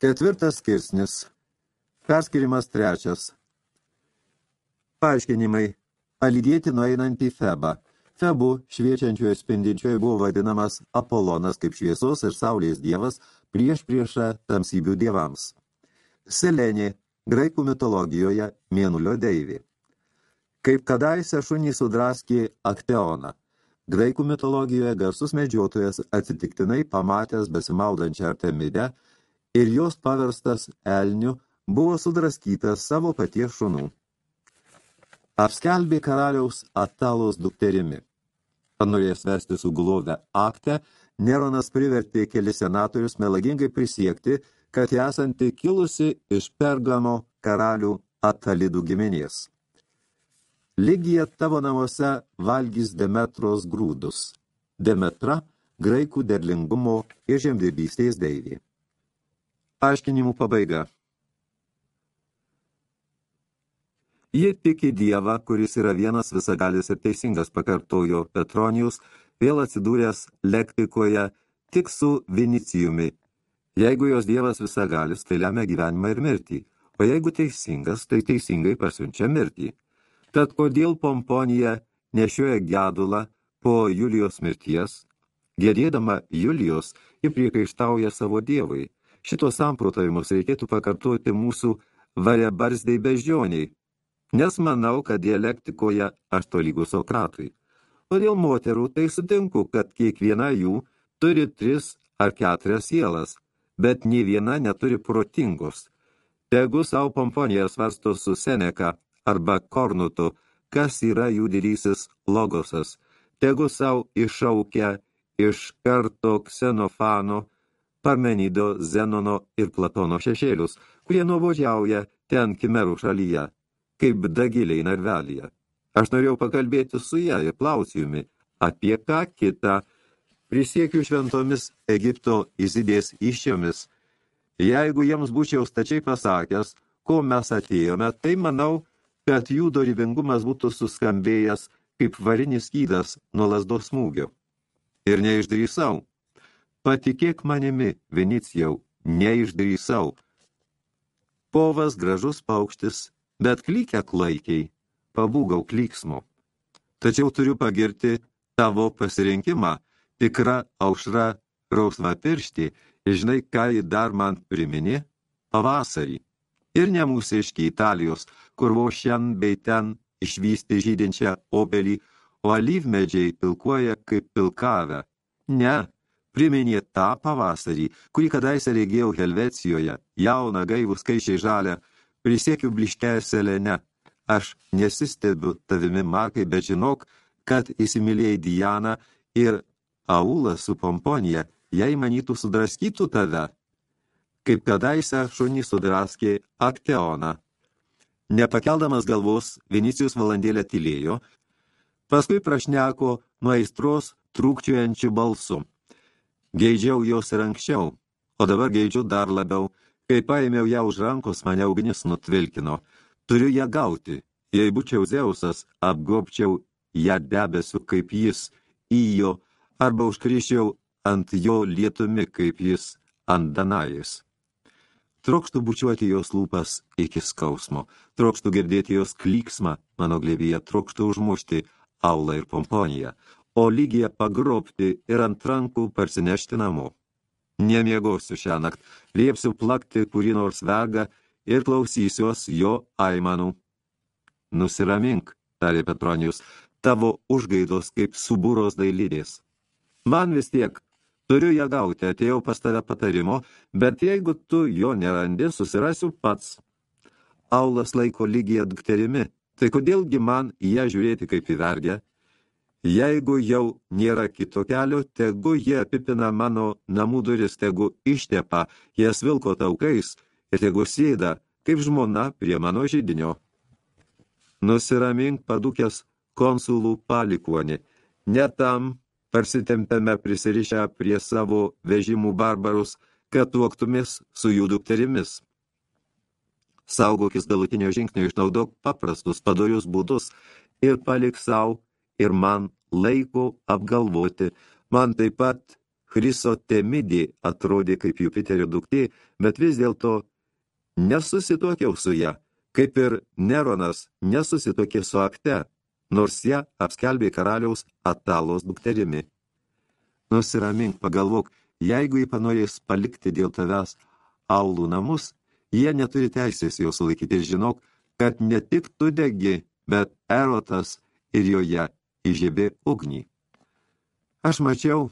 Ketvirtas skirsnis. Perskirimas trečias. Paaiškinimai. Palydėti nueinantį Febą. Febu, šviečiančioje spindinčioje, buvo vadinamas Apolonas kaip šviesos ir saulės dievas prieš priešą tamsybių dievams. Selenė, graikų mitologijoje, mėnulio deivė. Kaip kadaise šunį sudraskė Akteoną. Graikų mitologijoje garsus medžiotojas atsitiktinai pamatęs besimaudančią Artemidę ir jos paverstas elniu buvo sudraskytas savo paties šunų. Apskelbė karaliaus Atalos dukterimi. Panorėjęs vesti su gulovę aktę, Neronas privertė keli senatorius melagingai prisiekti, kad esanti kilusi iš Pergamo karalių Atalidų giminės. Ligija tavo namuose valgys Demetros grūdus. Demetra – graikų derlingumo ir žemdirbystės deivė. Aiškinimų pabaiga. Ji tiki Dievą, kuris yra vienas visagalis ir teisingas, pakartojo Petronijus, vėl atsidūręs lektikoje tik su Vinicijumi. Jeigu jos Dievas visagalis, tai lemia gyvenimą ir mirtį, o jeigu teisingas, tai teisingai pasiunčia mirtį. Tad kodėl Pomponija nešioja gedulą po Julijos mirties? Gedėdama Julijos, ji priekaištauja savo Dievui. Šitos samprotavimus reikėtų pakartoti mūsų variabarzdai beždžioniai, nes manau, kad dialektikoje aš to lygu Sokratui. O dėl moterų tai sutinku, kad kiekviena jų turi tris ar keturias sielas, bet nei viena neturi protingos. Tegu savo pomponija svarsto su Seneka arba Kornutu, kas yra jų didysis logosas. Tegu savo iššaukia iš karto Ksenofano, Parmenido, Zenono ir Platono šešėlius, kurie nuobodžiauja ten Kimerų šalyje kaip dagiliai narvelyje. Aš norėjau pakalbėti su ją ir klausijumi, apie ką kitą. Prisiekiu šventomis Egipto įsidės iščiomis. Jeigu jiems būčiau stačiai pasakęs, ko mes atėjome, tai manau, kad jų dorybingumas būtų suskambėjęs kaip varinis skydas nuo lasdos smūgio. Ir neišdrįsau. Patikėk manimi, Vinicijau, neišdrįsau. Povas gražus paukštis bet klykia klaikiai, pabūgau klyksmo. Tačiau turiu pagirti tavo pasirinkimą, tikra aušra rausva piršti, žinai, ką ji dar man priminė? Pavasarį. Ir ne mūsiški Italijos, kur vos šiandien bei ten išvysti žydinčią obelį, o alyvmedžiai pilkuoja kaip pilkavę. Ne, priminė tą pavasarį, kurį kadaise regėjau Helvecijoje, jauną gaivų skaičiai žalę, prisiekiu bliškęs selene, aš nesistebiu tavimi markai, bet žinok, kad įsimylėjai Dianą ir Aulą su Pomponija, jei manytų sudraskytų tave, kaip kadaise šunį sudraskė Akteoną. Nepakeldamas galvos, Vinicijus valandėlę tylėjo, paskui prašneko nuo aistros trūkčiojančių balsų. Geidžiau jos ir anksčiau, o dabar geidžiu dar labiau, Kai paėmiau ją už rankos, mane ugnis nutvilkino. Turiu ją gauti. Jei būčiau Zeusas, apgobčiau ją debesiu kaip jis, įjo, arba užkryšiau ant jo lietumi kaip jis ant Danajais. Trokštų bučiuoti jos lūpas iki skausmo, trokštų girdėti jos klyksmą mano glėbyje, trokštų užmušti Aulą ir Pomponiją, o lygiją pagrobti ir ant rankų parsinešti namo. Nemiegosiu šią nakt, liepsiu plakti kurį nors vergą ir klausysiuos jo aimanų. Nusiramink, tarė Petronijus, tavo užgaidos kaip subūros dailydės. Man vis tiek, turiu ją gauti, atėjau pas tave patarimo, bet jeigu tu jo nerandi, susirasiu pats. Aulas laiko lygiją dukterimi, tai kodėlgi man į ją žiūrėti kaip į vergę? Jeigu jau nėra kito kelio, tegu jie apipina mano namų duris, tegu ištepa jas vilko taukais ir tegu sėda, kaip žmona prie mano žydinio. Nusiramink padukęs konsulų palikuonį. Ne tam parsitempėme prisirišę prie savo vežimų barbarus, kad tuoktumės su jų dukterimis. Saugokis galutinio žingsnio išnaudok paprastus padorius būdus ir palik savo ir man laiko apgalvoti. Man taip pat Chrysotemidė atrodė kaip Jupiterio duktė, bet vis dėlto nesusitokiau su ją, kaip ir Neronas nesusitokė su akte, nors ją apskelbė karaliaus Atalos dukterimi. Nusiramink, pagalvok, jeigu jį panorės palikti dėl tavęs aulų namus, jie neturi teisės jos laikyti. Žinok, kad ne tik tu degi, bet erotas ir joje įžiebė ugnį. Aš mačiau,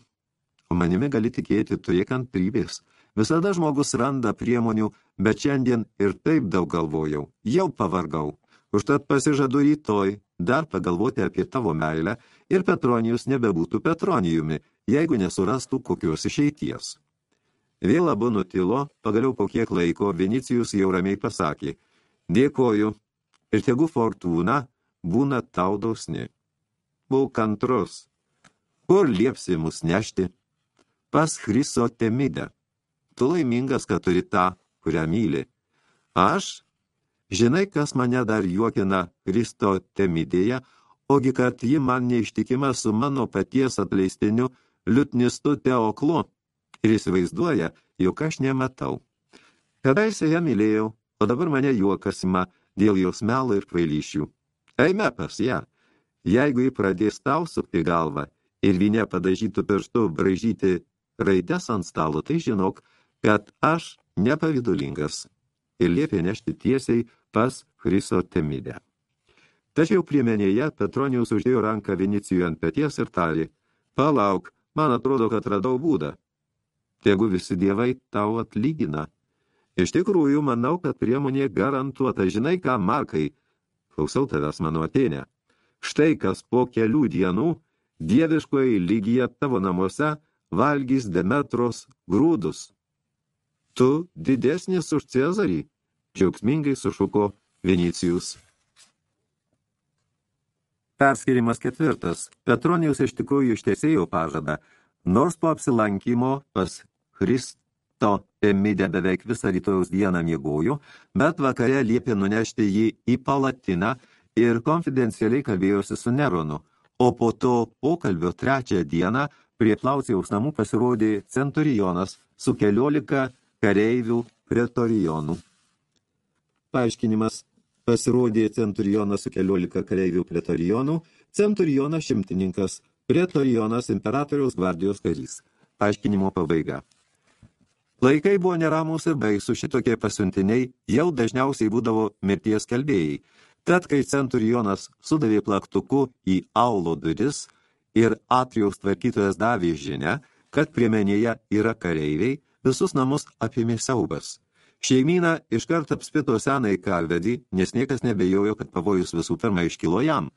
o manimi gali tikėti, turėk kantrybės. Visada žmogus randa priemonių, bet šiandien ir taip daug galvojau, jau pavargau. Užtat pasižadu rytoj dar pagalvoti apie tavo meilę ir Petronijus nebebūtų Petronijumi, jeigu nesurastų kokios išeities. Vėl abu nutilo, pagaliau po kiek laiko Vinicijus jau ramiai pasakė, dėkoju, ir tegu fortūna būna tau dausni. Būk kantrus, kur liepsi mus nešti? Pas Chrysotemidę. Tu laimingas, kad turi tą, kurią myli. Aš Žinai, kas mane dar juokina Kristo temidėje, ogi kad ji man neištikima su mano paties atleistiniu liutnistu Teoklu ir įsivaizduoja, jog aš nematau. Kadaise ją mylėjau, o dabar mane juokasima dėl jos melo ir kvailyšių. Eime pas ją. Jeigu ji pradės tau sukti galvą ir vinė padažytų pirštu bražyti raides ant stalo, tai žinok, kad aš nepavidulingas. Ir liepė nešti tiesiai pas Chrysotemidę. Tačiau priemenėje Petronijus uždėjo ranką Vinicijui ant peties ir tarė, palauk, man atrodo, kad radau būdą. Tegu visi dievai tau atlygina. Iš tikrųjų, manau, kad priemonė garantuota. Žinai ką, Markai, klausau tavęs mano atėnę. Štai kas po kelių dienų dieviškoji lygija tavo namuose valgys Demetros grūdus. Tu didesnis už Cezarį, džiaugsmingai sušuko Vinicijus. Perskirimas ketvirtas. Petronijus iš tikrųjų ištesėjo pažadą, nors po apsilankymo pas Kristo Emidė beveik visą rytojaus dieną miegojo, bet vakare liepė nunešti jį į palatiną ir konfidencialiai kalbėjosi su Neronu, o po to pokalbio trečią dieną prie Plaucijaus namų pasirodė centurionas su keliolika kareivių pretorijonų. Paaiškinimas pasirodė centurionas su keliolika kareivių pretorionų, centurionas šimtininkas, pretorionas imperatoriaus gvardijos karys. Paaiškinimo pabaiga. Laikai buvo neramus ir baisų, šitokie pasiuntiniai jau dažniausiai būdavo mirties kalbėjai. Tad, kai centurionas sudavė plaktuku į aulo duris ir atrijaus tvarkytojas davė žinę, kad priemenėje yra kareiviai, visus namus apėmė siaubas. Šeimyną iškart apspito senai karvedį, nes niekas nebejojo, kad pavojus visų pirma iškilo jam.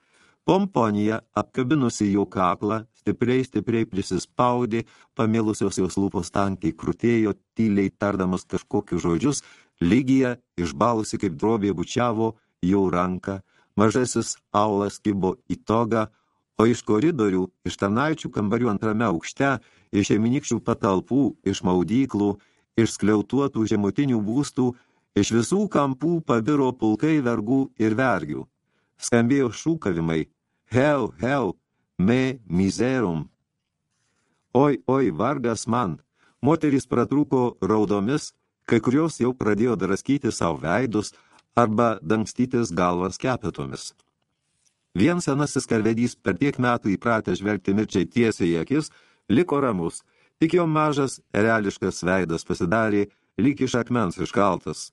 Pomponija, apkabinusi jų kaklą, stipriai, stipriai prisispaudė, pamilusios jos lūpos tankiai krutėjo, tyliai tardamas kažkokius žodžius, lygija, išbalusi kaip drobė bučiavo jau ranką, mažasis aulas kibo į togą, o iš koridorių, iš tarnaičių kambarių antrame aukšte, iš šeiminykščių patalpų, iš maudyklų, iš skliautuotų žemutinių būstų, iš visų kampų pabiro pulkai vergų ir vergių. Skambėjo šūkavimai, heu, heu, me miserum. Oi, oi, vargas man. Moterys pratrūko raudomis, kai kurios jau pradėjo draskyti savo veidus arba dangstytis galvas kepetomis. Vien senasis karvedys per tiek metų įpratę žvelgti mirčiai tiesiai į akis, liko ramus – Tik jo mažas, reališkas veidas pasidarė, lyg iš akmens iškaltas.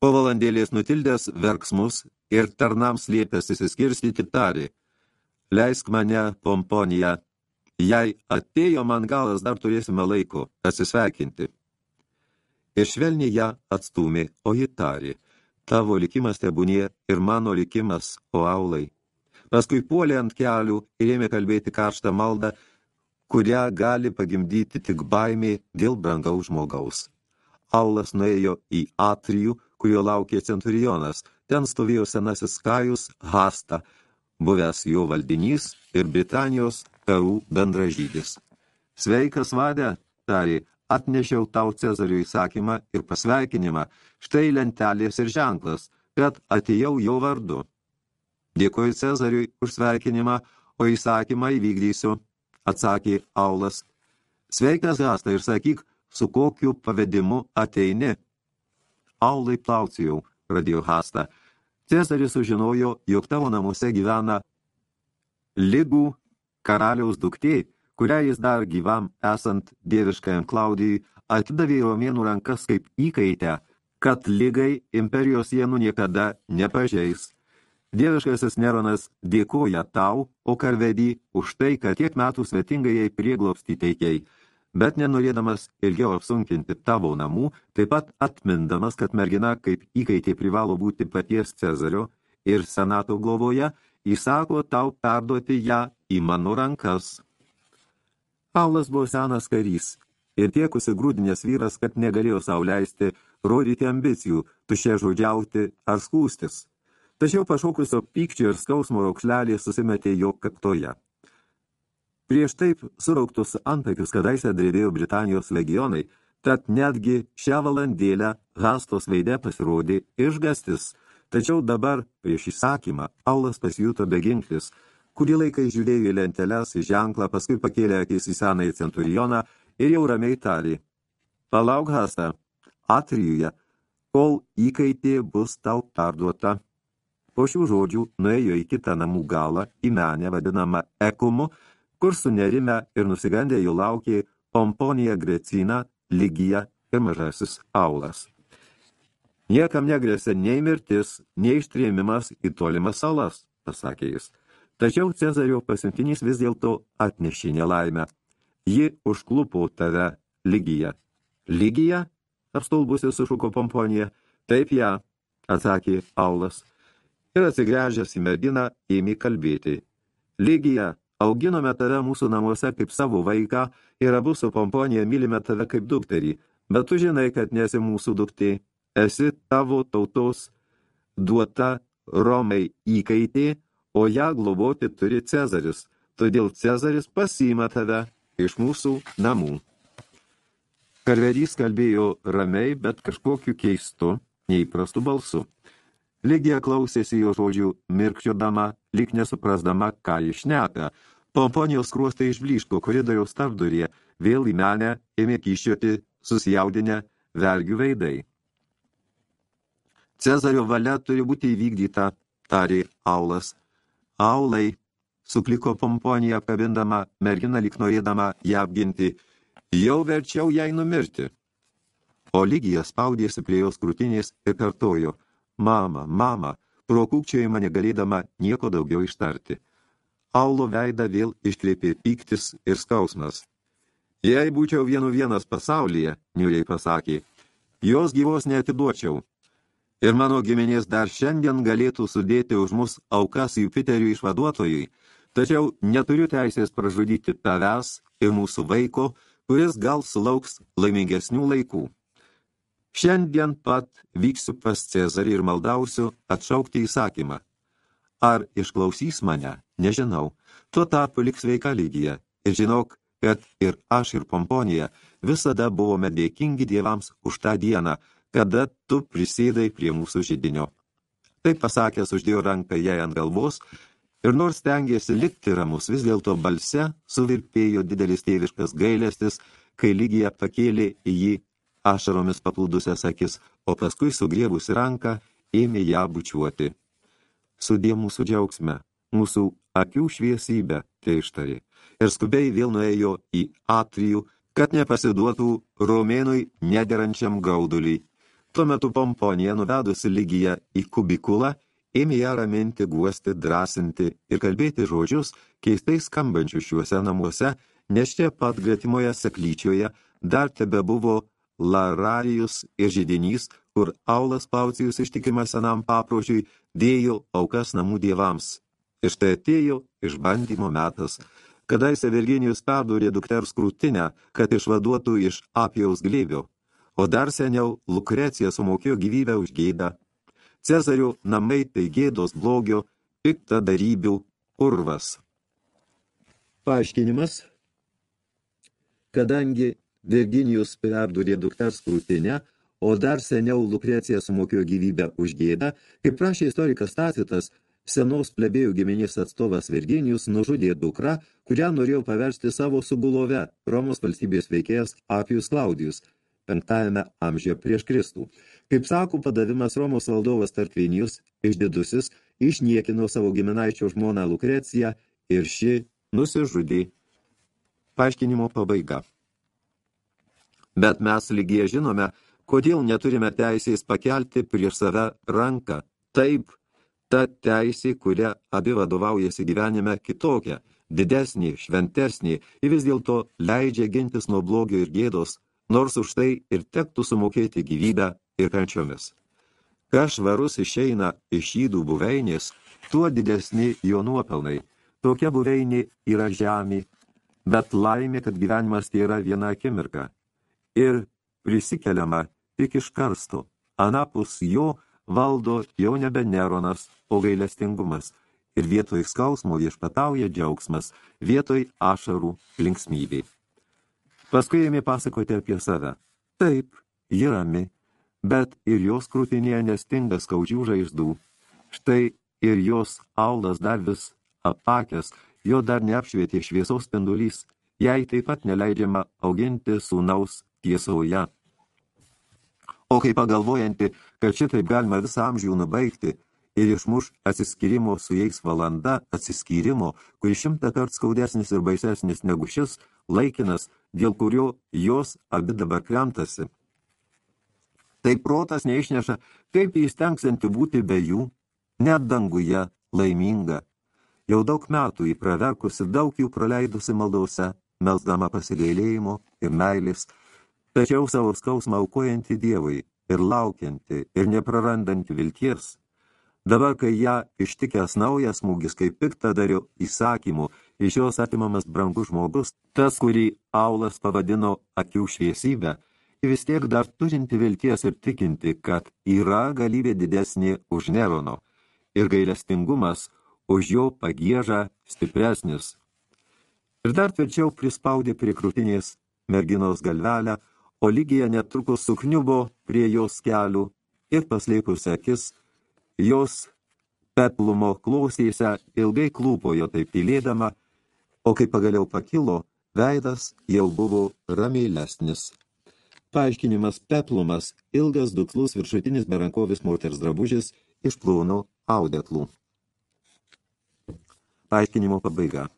Po valandėlės nutildęs verksmus ir tarnams liepęs įsiskirstyti tarė. Leisk mane, pomponija, jei atėjo man galas, dar turėsime laiko atsisveikinti. Ir švelniai ją atstūmė, o ji tarė. Tavo likimas tebūnie ir mano likimas, o aulai. Paskui puolė ant kelių ir ėmė kalbėti karštą maldą, kurią gali pagimdyti tik baimė dėl brangaus žmogaus. Aulas nuėjo į atrijų, kurio laukė centurionas. Ten stovėjo senasis Kajus Hasta, buvęs jo valdinys ir Britanijos karų bendražydis. Sveikas vadė, tarė, atnešiau tau Cezario įsakymą ir pasveikinimą, štai lentelės ir ženklas, kad atėjau jo vardu. Dėkoju Cezariui už sveikinimą, o įsakymą įvykdysiu atsakė Aulas. Sveikas Hasta ir sakyk, su kokiu pavedimu ateini. Aulai plaucijau, pradėjo Hasta. Cezaris sužinojo, jog tavo namuose gyvena lygų karaliaus duktė, kurią jis dar gyvam esant dieviškajam Klaudijui atidavė romėnų rankas kaip įkaitę, kad lygai imperijos sienų niekada nepažeis. Dieviškasis Neronas dėkoja tau, o karvedį, už tai, kad tiek metų svetingai jai prieglobstį teikiai, bet nenorėdamas ilgiau apsunkinti tavo namų, taip pat atmindamas, kad mergina kaip įkaitė privalo būti paties Cezario ir senato glovoje, įsako tau perduoti ją į mano rankas. Paulas buvo senas karys ir tiek užsigrūdinės vyras, kad negalėjo sauliaisti rodyti ambicijų, tušė žodžiauti ar skūstis tačiau pašaukusio pykčio ir skausmo raukšlelė susimetė jo kaktoje. Prieš taip surauktus antakius kadaise drėdėjo Britanijos legionai, tad netgi šią valandėlę Hastos veide pasirodė išgastis, tačiau dabar prieš įsakymą Paulas pasijuto beginklis, kurį laiką žiūrėjo į lenteles, į ženklą, paskui pakėlė akis į senąjį centurioną ir jau ramiai tarė. Palauk, Hasta, atrijuje, kol įkaitė bus tau perduota. Po šių žodžių nuėjo į kitą namų galą, į menę vadinamą Ekumu, kur sunerime ir nusigandę jų laukė Pomponija Grecina, Lygija ir mažasis Aulas. Niekam negrėsia nei mirtis, nei ištrėmimas į tolimas salas, pasakė jis. Tačiau Cezario pasiuntinys vis dėlto atnešė nelaimę. Ji užklupo tave Lygija. Lygija? Apstulbusi sušuko Pomponija. Taip ją, atsakė Aulas ir atsigręžęs į merginą ėmė kalbėti. Lygija, auginome tave mūsų namuose kaip savo vaiką ir abu su pomponija mylime tave kaip dukterį, bet tu žinai, kad nesi mūsų duktė, esi tavo tautos duota Romai įkaitė, o ją globoti turi Cezaris, todėl Cezaris pasiima tave iš mūsų namų. Karvedys kalbėjo ramiai, bet kažkokiu keistu, neįprastu balsu. Ligija klausėsi jo žodžių, mirkčiodama, lyg nesuprasdama, ką išneka. Pomponijos kruostai išblyško koridoriaus tarpdurėje, vėl į menę ėmė kyščioti susijaudinę vergių veidai. Cezario valia turi būti įvykdyta, tarė Aulas. Aulai, sukliko Pomponija apkabindama merginą lyg norėdama ją apginti, jau verčiau jai numirti. O lygija spaudėsi prie jos krūtinės ir kartojo – Mama, mama, prokūkčiojama negalėdama nieko daugiau ištarti. Aulo veidą vėl išklėpė pyktis ir skausmas. Jei būčiau vienu vienas pasaulyje, niuriai pasakė, jos gyvos neatiduočiau. Ir mano giminės dar šiandien galėtų sudėti už mus aukas Jupiterių išvaduotojui, tačiau neturiu teisės pražudyti tavęs ir mūsų vaiko, kuris gal sulauks laimingesnių laikų. Šiandien pat vyksiu pas Cezarį ir maldausiu atšaukti įsakymą. Ar išklausys mane? Nežinau. Tuo tarpu liks sveika lygija. Ir žinok, kad ir aš ir Pomponija visada buvome dėkingi dievams už tą dieną, kada tu prisėdai prie mūsų žydinio. Taip pasakęs uždėjo ranką jai ant galvos ir nors stengėsi likti ramus, vis dėlto balse suvirpėjo didelis tėviškas gailestis, kai lygija pakėlė jį ašaromis paplūdusias akis, o paskui sugriebusi ranką ėmė ją bučiuoti. Sudė mūsų džiaugsme, mūsų akių šviesybę, tai ištarė, ir skubiai vėl nuėjo į atrijų, kad nepasiduotų romėnui nederančiam gauduliui. Tuo metu pomponija, nuvedusi lygiją į kubikulą, ėmė ją raminti, guosti, drąsinti ir kalbėti žodžius, keistai skambančius šiuose namuose, nes čia pat gretimoje seklyčioje dar tebe buvo Lararijus ir žydinys, kur Aulas Paucijus ištikimas senam papročiui dėjo aukas namų dievams. Ir štai atėjo išbandymo metas. Kadaise Virginijus perdūrė dukters krūtinę, kad išvaduotų iš apijaus glėbio, o dar seniau Lukrecija sumokėjo gyvybę už gėdą. Cezario namai tai gėdos blogio, pikta darybių urvas. Paaiškinimas Kadangi Virginijus perdurė dukters krūtinę, o dar seniau Lukrecija sumokėjo gyvybę už gėdą, kaip prašė istorikas Tacitas, senos plebėjų giminės atstovas Virginijus nužudė dukrą, kurią norėjo paversti savo subulove Romos valstybės veikėjas Apijus Klaudijus, penktajame amžiuje prieš Kristų. Kaip sako padavimas Romos valdovas Tarkvinijus, išdidusis, išniekino savo giminaičio žmoną Lukreciją ir ši nusižudė. Paaiškinimo pabaiga. Bet mes lygiai žinome, kodėl neturime teisės pakelti prieš save ranką. Taip, ta teisė, kuria abi vadovaujasi gyvenime kitokia, didesnė, šventesnė, ir vis dėlto leidžia gintis nuo blogio ir gėdos, nors už tai ir tektų sumokėti gyvybę ir kančiomis. Kas švarus išeina iš žydų buveinės, tuo didesni jo nuopelnai. Tokia buveinė yra žemė, bet laimė, kad gyvenimas tai yra viena akimirka. Ir prisikeliama tik iš karsto, anapus jo valdo jau nebe Neronas, o gailestingumas, ir vietoj skausmo viešpatauja džiaugsmas, vietoj ašarų linksmybė. Paskui ėmė pasakoti apie save. Taip, ji rami, bet ir jos krūtinėje nestinga skaudžių žaizdų. Štai ir jos aulas dar vis apakęs, jo dar neapšvietė šviesaus spindulys, jai taip pat neleidžiama auginti sūnaus tiesoje. O kai pagalvojanti, kad šitaip galima visą amžių nubaigti ir išmuš atsiskyrimo su jais valanda atsiskyrimo, kuris šimtą kart skaudesnis ir baisesnis negu šis, laikinas, dėl kurio jos abi dabar kremtasi. Tai protas neišneša, kaip įstengsianti būti be jų, net danguje laiminga. Jau daug metų įpraverkusi daug jų praleidusi maldause, melsdama pasigailėjimo ir meilės, tačiau savo skausmą aukojanti Dievui ir laukianti ir neprarandanti vilties, dabar, kai ją ištikęs naujas smūgis, kaip piktadario įsakymų, iš jos atimamas brangus žmogus, tas, kurį Aulas pavadino akių šviesybę, vis tiek dar turinti vilties ir tikinti, kad yra galybė didesnė už Nerono ir gailestingumas už jo pagiežą stipresnis. Ir dar tvirčiau prispaudė prie krūtinės merginos galvelę, o lygija netrukus sukniubo prie jos kelių ir paslėpusi akis, jos peplumo klausėse ilgai klūpojo taip tylėdama, o kai pagaliau pakilo, veidas jau buvo ramėlesnis. Paaiškinimas peplumas – ilgas, dukslus viršutinis berankovis moters drabužis iš plūno audeklų. Paaiškinimo pabaiga.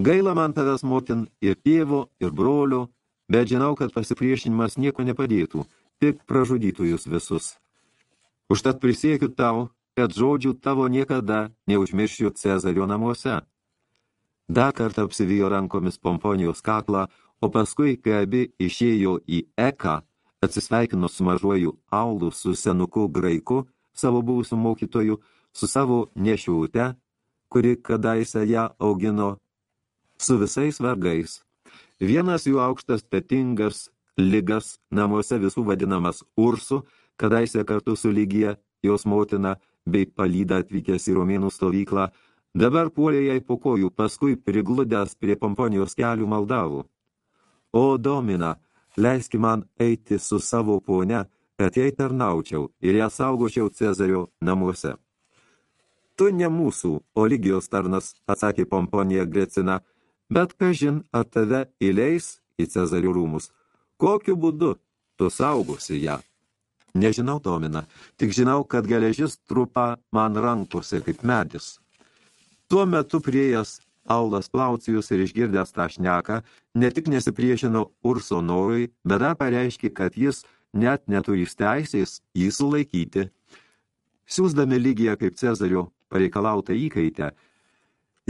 Gaila man tavęs motin ir tėvo, ir brolio, bet žinau, kad pasipriešinimas nieko nepadėtų, tik pražudytų jūs visus. Užtat prisiekiu tau, kad žodžių tavo niekada neužmiršiu Cezario namuose. Dar kartą apsivijo rankomis pomponijos kaklą, o paskui, kai abi išėjo į Eką, atsisveikino su mažuoju Aulu, su senuku graiku, savo buvusiu mokytoju, su savo nešiaute, kuri kadaise ją augino, su visais vergais, Vienas jų aukštas petingas, ligas, namuose visų vadinamas Ursu, kadaise kartu su lygija jos motina bei palyda atvykęs į Romėnų stovyklą, dabar puolė jai po kojų, paskui prigludęs prie pomponijos kelių maldavų. O, domina, leiski man eiti su savo pone, kad jai tarnaučiau ir ją saugočiau Cezario namuose. Tu ne mūsų, o lygijos tarnas, atsakė pomponija Grecina, bet kažin ar tave įleis į Cezarių rūmus. Kokiu būdu tu saugosi ją? Nežinau, Tomina, tik žinau, kad geležis trupa man rankose kaip medis. Tuo metu priejas Aulas Plaucijus ir išgirdęs tą šneką, ne tik nesipriešino Urso norui, bet dar pareiškė, kad jis net neturi teisės jį sulaikyti. Siūsdami lygiją kaip Cezario pareikalautą įkaitę,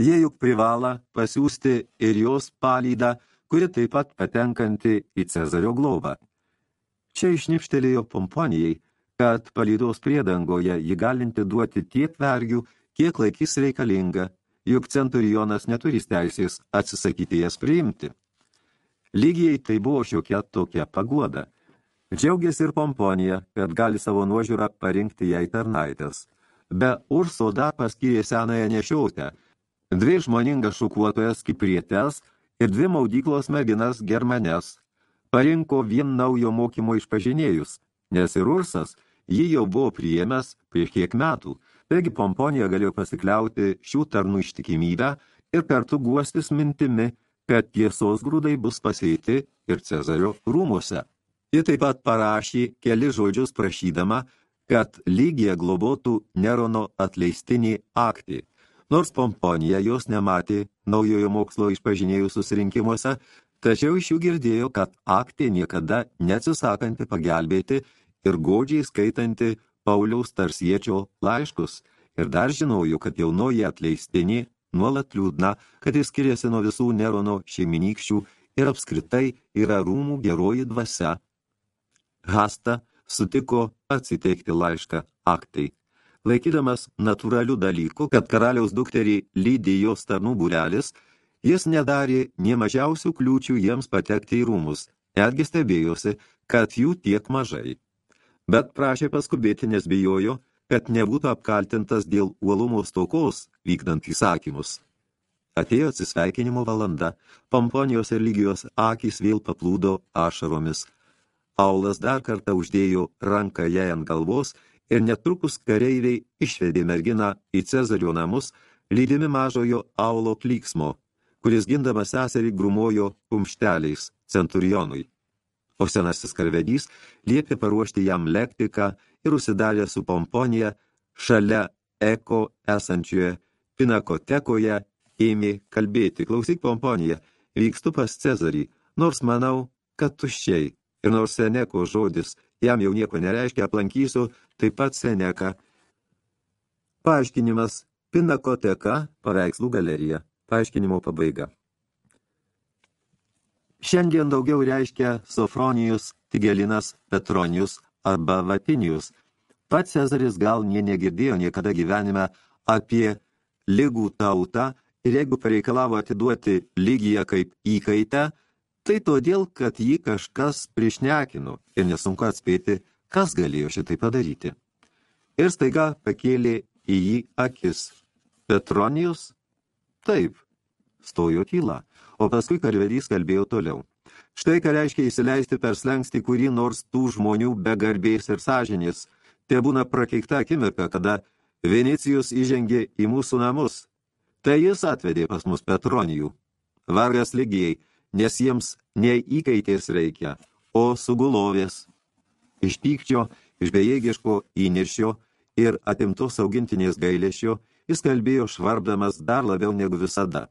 Jie juk privala pasiūsti ir jos palydą, kuri taip pat patenkanti į Cezario globą. Čia išnipštelėjo pomponijai, kad palydos priedangoje ji galinti duoti tiek vergių, kiek laikys reikalinga, juk centurionas neturi teisės atsisakyti jas priimti. Lygiai tai buvo šiokia tokia paguoda. Džiaugiasi ir pomponija, kad gali savo nuožiūrą parinkti jai tarnaitės. Be Urso dar paskyrė senąją nešiautę, dvi žmoningas šukuotojas kiprietes ir dvi maudyklos merginas germanes. Parinko vien naujo mokymo išpažinėjus, nes ir Ursas jį jau buvo priėmęs prieš kiek metų, Taigi Pomponija galėjo pasikliauti šių tarnų ištikimybę ir kartu guostis mintimi, kad tiesos grūdai bus pasėti ir Cezario rūmuose. Ji taip pat parašė keli žodžius prašydama, kad lygija globotų Nerono atleistinį aktį. Nors Pomponija jos nematė naujojo mokslo išpažinėjų susirinkimuose, tačiau iš jų girdėjo, kad aktė niekada neatsisakanti pagelbėti ir godžiai skaitanti Pauliaus tarsiečio laiškus, ir dar žinojo, kad jaunoji atleistinė nuolat liūdna, kad jis skiriasi nuo visų Nerono šeiminykščių ir apskritai yra rūmų geroji dvasia. Hasta sutiko atsiteikti laišką aktai. Laikydamas natūralių dalykų, kad karaliaus dukterį lydi jos tarnų būrelis, jis nedarė nie mažiausių kliūčių jiems patekti į rūmus, netgi stebėjosi, kad jų tiek mažai. Bet prašė paskubėti, nes bijojo, kad nebūtų apkaltintas dėl uolumo stokos vykdant įsakymus. Atėjo atsisveikinimo valanda, Pomponijos ir lygijos akys vėl paplūdo ašaromis. Aulas dar kartą uždėjo ranką jai ant galvos ir netrukus kareiviai išvedė merginą į Cezario namus, lydimi mažojo Aulo klyksmo, kuris gindamas seserį grumojo kumšteliais centurionui. O senasis karvedys liepė paruošti jam lektiką ir užsidarė su pomponija šalia eko esančioje pinakotekoje ėmė kalbėti. Klausyk, pomponija, vykstu pas Cezarį, nors manau, kad tuščiai. Ir nors Seneko žodis jam jau nieko nereiškia, aplankysiu taip pat Seneką. Paaiškinimas Pinakoteka, paveikslų galerija. Paaiškinimo pabaiga. Šiandien daugiau reiškia Sofronijus, Tigelinas, Petronijus arba Vatinijus. Pats Cezaris gal nie negirdėjo niekada gyvenime apie lygų tautą ir jeigu pareikalavo atiduoti lygiją kaip įkaitę, tai todėl, kad jį kažkas priešnekino ir nesunku atspėti, kas galėjo šitai padaryti. Ir staiga pakėlė į jį akis. Petronijus? Taip, stojo tyla, o paskui karvedys kalbėjo toliau. Štai ką reiškia įsileisti per slengsti kurį nors tų žmonių be garbės ir sąžinės. Te būna prakeikta akimirka, kada Vinicijus įžengė į mūsų namus. Tai jis atvedė pas mus Petronijų. Vargas lygiai, nes jiems ne įkaitės reikia, o sugulovės. Iš pykčio, iš bejėgiško įniršio ir atimtos augintinės gailėšio, jis kalbėjo švarbdamas dar labiau negu visada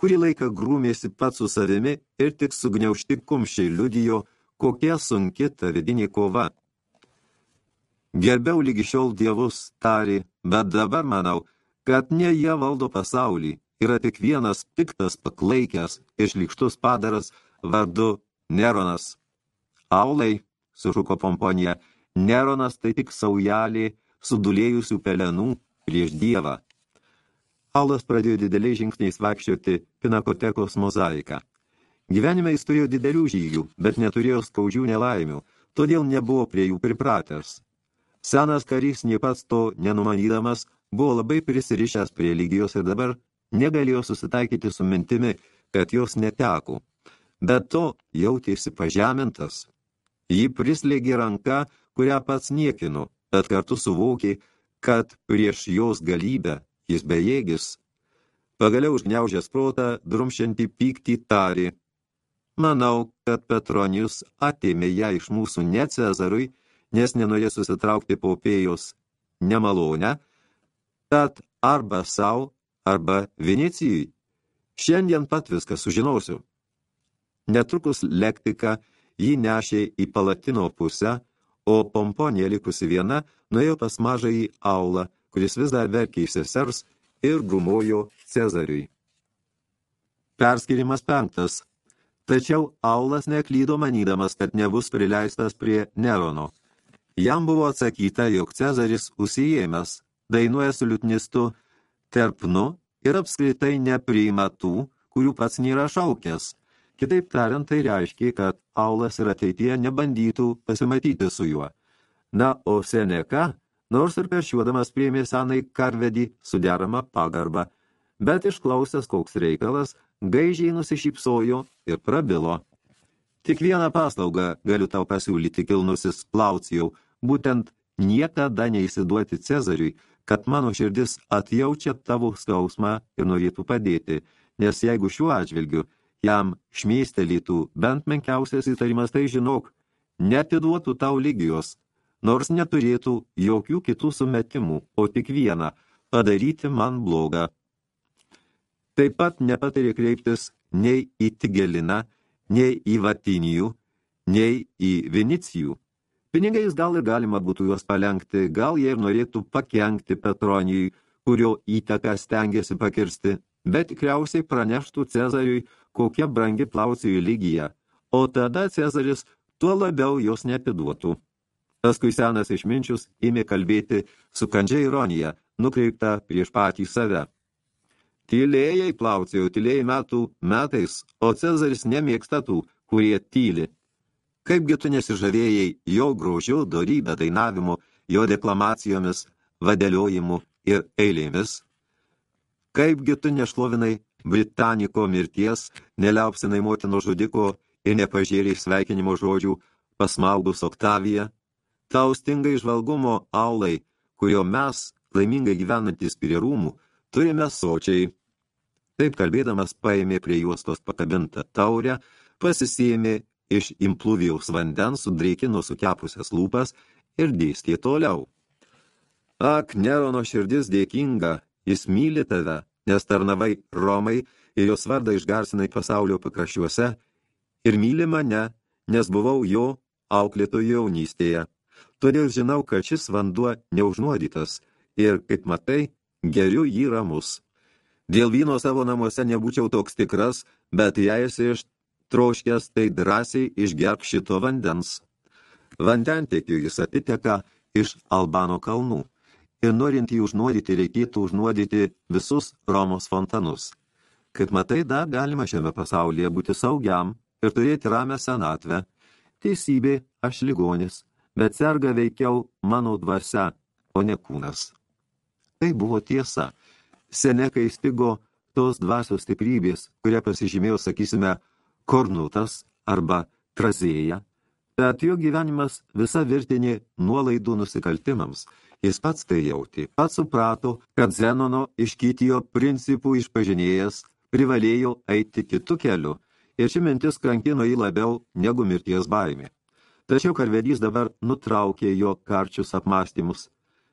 kurį laiką grūmėsi pats su savimi ir tik sugniaušti kumščiai liudijo, kokia sunki ta vidinė kova. Gerbiau lygi šiol dievus, tari, bet dabar manau, kad ne jie valdo pasaulį, yra tik vienas piktas paklaikęs ir šlikštus padaras vardu Neronas. Aulai, sušuko pomponija, Neronas tai tik saujelė sudulėjusių pelenų prieš dievą. Aulas pradėjo dideliais žingsniais vaikščioti pinakotekos mozaiką. Gyvenime jis turėjo didelių žygių, bet neturėjo skaudžių nelaimių, todėl nebuvo prie jų pripratęs. Senas karys, nie pats to nenumanydamas, buvo labai prisirišęs prie lygijos ir dabar negalėjo susitaikyti su mintimi, kad jos neteko. Bet to jautėsi pažemintas. Jį prislėgė ranka, kurią pats niekino, bet kartu suvokė, kad prieš jos galybę jis bejėgis. Pagaliau užgniaužęs protą, drumšiantį pyktį tarį. Manau, kad Petronijus atėmė ją iš mūsų ne Cezarui, nes nenorėjo susitraukti popėjos nemalonę, tad arba savo, arba Venecijui. Šiandien pat viską sužinosiu. Netrukus lektika jį nešė į palatino pusę, o pomponė likusi viena nuėjo pas mažąjį aulą, kuris vis dar verkė iš sesers ir grumojo Cezariui. Perskirimas penktas. Tačiau Aulas neklydo manydamas, kad nebus prileistas prie Nerono. Jam buvo atsakyta, jog Cezaris užsijėmęs, dainuoja su liutnistu Terpnu ir apskritai nepriima tų, kurių pats nėra šaukęs. Kitaip tariant, tai reiškia, kad Aulas ir ateityje nebandytų pasimatyti su juo. Na, o Seneka nors ir peršiuodamas priėmė senai karvedį su derama pagarba, bet išklausęs koks reikalas, gaižiai nusišypsojo ir prabilo. Tik vieną paslaugą galiu tau pasiūlyti kilnusis Plaucijau, būtent niekada neįsiduoti Cezariui, kad mano širdis atjaučia tavo skausmą ir norėtų padėti, nes jeigu šiuo atžvilgiu jam šmėstelėtų bent menkiausias įtarimas, tai žinok, netiduotų tau lygijos, nors neturėtų jokių kitų sumetimų, o tik vieną – padaryti man blogą. Taip pat nepatarė kreiptis nei į Tigeliną, nei į Vatinijų, nei į Vinicijų. Pinigais gal ir galima būtų juos palenkti, gal jie ir norėtų pakenkti Petronijui, kurio įtaką stengiasi pakirsti, bet tikriausiai praneštų Cezariui, kokia brangi plaucijų lygija, o tada Cezaris tuo labiau jos nepiduotų. Paskui senas išminčius ėmė kalbėti su kandžia ironija, nukreipta prieš patį save. Tylėjai plaucijau, tylėjai metų metais, o Cezaris nemėgsta tų, kurie tyli. Kaipgi tu nesižavėjai jo grožiu, dorybę, dainavimu, jo deklamacijomis, vadeliojimu ir eilėmis? Kaipgi tu nešlovinai Britaniko mirties, neliaupsinai motino žudiko ir nepažėriai sveikinimo žodžių pasmaudus Oktaviją? Tau stingai žvalgumo aulai, kurio mes, laimingai gyvenantis prie rūmų, turime sočiai. Taip kalbėdamas paėmė prie juostos pakabintą taurę, pasisėmė iš impluvijaus vandens, sudreikino sukepusias lūpas ir dėstė toliau. Ak, Nerono širdis dėkinga, jis myli tave, nes tarnavai Romai ir jos vardą išgarsinai pasaulio pakraščiuose, ir myli mane, nes buvau jo auklėtojų jaunystėje. Todėl žinau, kad šis vanduo neužnuodytas ir, kaip matai, geriu jį ramus. Dėl vyno savo namuose nebūčiau toks tikras, bet jei esi iš troškęs, tai drąsiai išgerk šito vandens. Vandentiekiu jis atiteka iš Albano kalnų. Ir norint jį užnuodyti, reikėtų užnuodyti visus Romos fontanus. Kaip matai, dar galima šiame pasaulyje būti saugiam ir turėti ramę senatvę. Teisybė, aš ligonis, bet serga veikiau mano dvasia, o ne kūnas. Tai buvo tiesa senekai stigo tos dvasios stiprybės, kurie pasižymėjo, sakysime, kornutas arba trazėja, bet jo gyvenimas visa virtinė nuolaidų nusikaltimams. Jis pats tai jauti, pats suprato, kad Zenono iš Kitijo principų išpažinėjas privalėjo eiti kitų kelių, ir ši mintis kankino jį labiau negu mirties baimė. Tačiau karvedys dabar nutraukė jo karčius apmąstymus.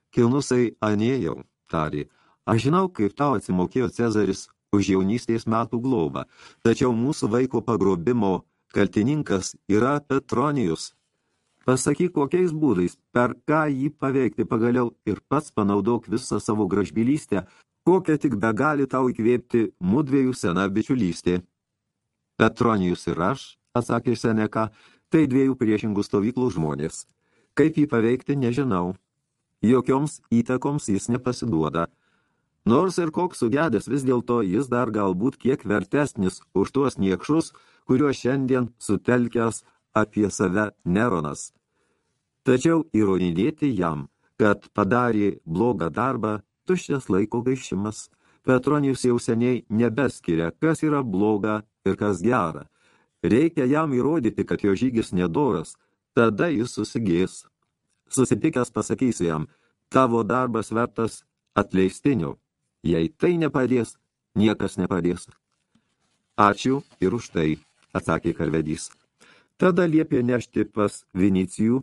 Kilnusai anėjau, tarė, Aš žinau, kaip tau atsimokėjo Cezaris už jaunystės metų globą, tačiau mūsų vaiko pagrobimo kaltininkas yra Petronijus. Pasakyk, kokiais būdais, per ką jį paveikti pagaliau ir pats panaudok visą savo gražbylystę, kokią tik be gali tau įkvėpti mudviejų sena bičiulystė. Petronijus ir aš, atsakė Seneka, tai dviejų priešingų stovyklų žmonės. Kaip jį paveikti, nežinau. Jokioms įtakoms jis nepasiduoda. Nors ir koks sugedęs, vis dėlto jis dar galbūt kiek vertesnis už tuos niekšus, kuriuo šiandien sutelkęs apie save Neronas. Tačiau įrodinėti jam, kad padarė blogą darbą, tuščias laiko gaišimas. Petronijus jau seniai nebeskiria, kas yra bloga ir kas gera. Reikia jam įrodyti, kad jo žygis nedoras, tada jis susigės. Susitikęs pasakysiu jam, tavo darbas vertas atleistinio. Jei tai nepadės, niekas nepadės. Ačiū ir už tai, atsakė karvedys. Tada liepė nešti pas Vinicijų,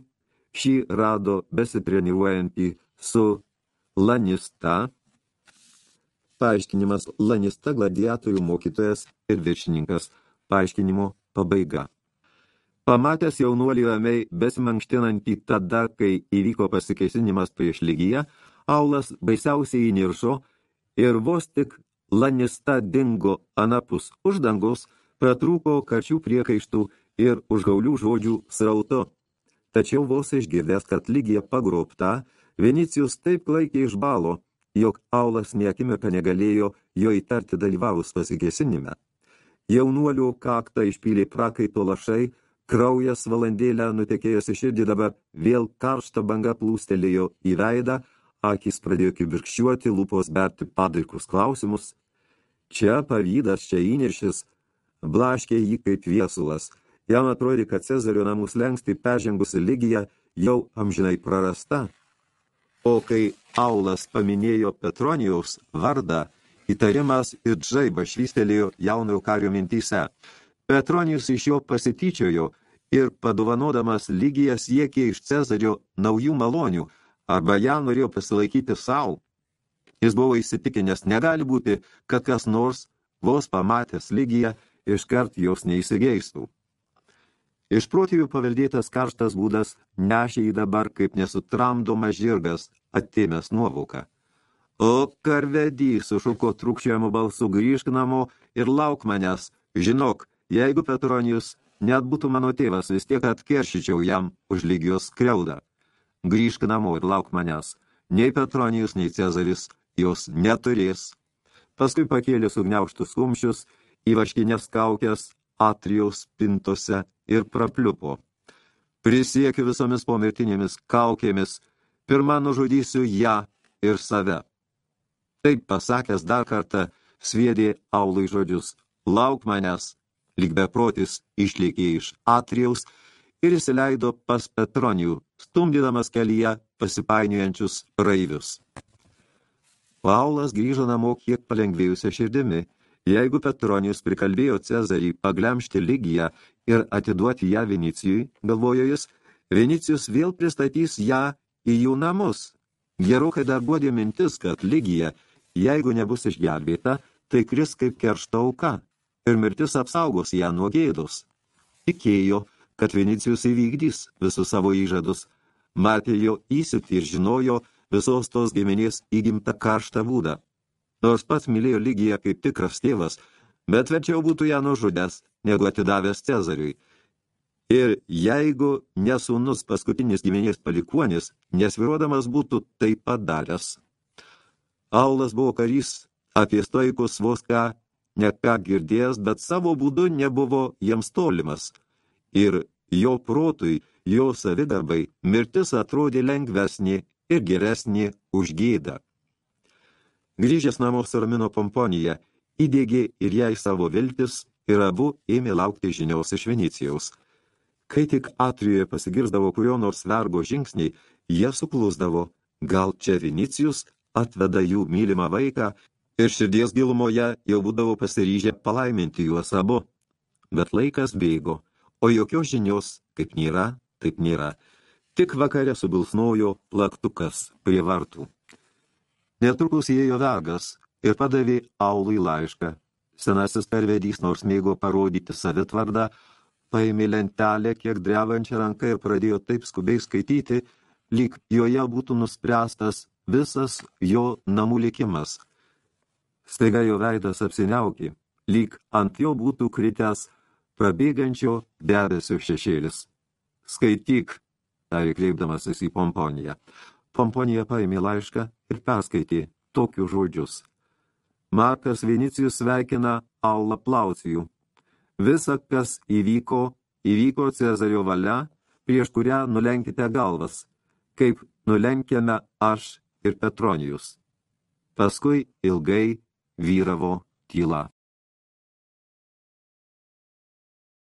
šį rado besitreniruojantį su Lanista, paaiškinimas Lanista gladiatorių mokytojas ir viršininkas, paaiškinimo pabaiga. Pamatęs jaunuolį ramiai besimankštinantį tada, kai įvyko pasikeisinimas prieš lygiją, Aulas baisiausiai įniršo ir vos tik lanista dingo anapus uždangos, pratrūko karčių priekaištų ir užgaulių žodžių srauto. Tačiau vos išgirdęs, kad lygija pagrobta, Venicijus taip klaikiai išbalo, jog Aulas niekimirką negalėjo jo įtarti dalyvavus pasikesinime. Jaunuolių kaktą išpylė prakaito lašai, kraujas valandėlę nutekėjęs į širdį dabar vėl karšta banga plūstelėjo į veidą, akis pradėjo kibirkščiuoti, lūpos berti padrikus klausimus. Čia pavydas, čia įniršis, blaškė jį kaip viesulas. Jam atrodė, kad Cezario namų slengsti peržengusi lygiją jau amžinai prarasta. O kai Aulas paminėjo Petronijaus vardą, įtarimas ir žaiba švystelėjo jaunojo kario mintyse. Petronijus iš jo pasityčiojo ir padovanodamas lygiją siekė iš Cezario naujų malonių, arba ją norėjo pasilaikyti savo. Jis buvo įsitikinęs, negali būti, kad kas nors, vos pamatęs lygiją, iškart jos neįsigeistų. Iš protėvių paveldėtas karštas būdas nešė į dabar kaip nesutramdomas žirgas, atėmęs nuovoką. O karvedį, sušuko trukščiojimo balsu, grįžk namo ir lauk manęs. Žinok, jeigu Petronijus net būtų mano tėvas, vis tiek atkeršyčiau jam už lygijos skriaudą. Grįžk namo ir lauk manęs. Nei Petronijus, nei Cezaris jos neturės. Paskui pakėlė sugniauštus kumščius, įvaškinės kaukės atrijaus pintose ir prapliupo. Prisiekiu visomis pomirtinėmis kaukėmis, pirmą nužudysiu ją ir save. Taip pasakęs dar kartą, sviedė aulai žodžius, lauk manęs, lyg beprotis išlėkė iš atrijaus ir įsileido pas Petronijų, stumdydamas kelyje pasipainiojančius raivius. Paulas grįžo namo kiek palengvėjusią širdimi, Jeigu Petronijus prikalbėjo Cezarį paglemšti lygiją ir atiduoti ją Vinicijui, galvojo jis, Vinicijus vėl pristatys ją į jų namus. Gerokai dar bodė mintis, kad lygija, jeigu nebus išgelbėta, tai kris kaip keršta auka ir mirtis apsaugos ją nuo gėdos. Tikėjo, kad Vinicijus įvykdys visus savo įžadus, matė jo įsitį ir žinojo visos tos giminės įgimtą karštą būdą nors pats mylėjo lygiją kaip tikras tėvas, bet verčiau būtų ją nužudęs, negu atidavęs Cezariui. Ir jeigu nesūnus paskutinis giminės palikuonis, nesviruodamas būtų taip padaręs. Aulas buvo karys, apie stoikus vos ką, ne ką girdėjęs, bet savo būdu nebuvo jiems tolimas. Ir jo protui, jo savidarbai, mirtis atrodė lengvesnė ir geresnė už gėdą. Grįžęs namo suramino pomponiją, įdėgė ir jai savo viltis ir abu ėmė laukti žinios iš Venicijaus. Kai tik Atrijoje pasigirzdavo kurio nors vergo žingsniai, jie suklusdavo, gal čia Vinicijus atveda jų mylimą vaiką ir širdies gilumoje jau būdavo pasiryžę palaiminti juos abu. Bet laikas bėgo, o jokios žinios, kaip nėra, taip nėra. Tik vakare subilsnojo plaktukas prie vartų. Netrukus įėjo vergas ir padavė aului laišką. Senasis pervedys, nors mėgo parodyti savitvardą, paėmė lentelę kiek drevančią ranką ir pradėjo taip skubiai skaityti, lyg joje būtų nuspręstas visas jo namų likimas. Staiga jo veidas apsiniaukė, lyg ant jo būtų kritęs prabėgančio debesio šešėlis. Skaityk, tarė kreipdamasis į pomponiją. Pomponija paėmė laišką ir perskaitė tokius žodžius. Markas Vinicijus sveikina Aula Plaucijų. Visa, kas įvyko, įvyko Cezario valia, prieš kurią nulenkite galvas, kaip nulenkėme aš ir Petronijus. Paskui ilgai vyravo tyla.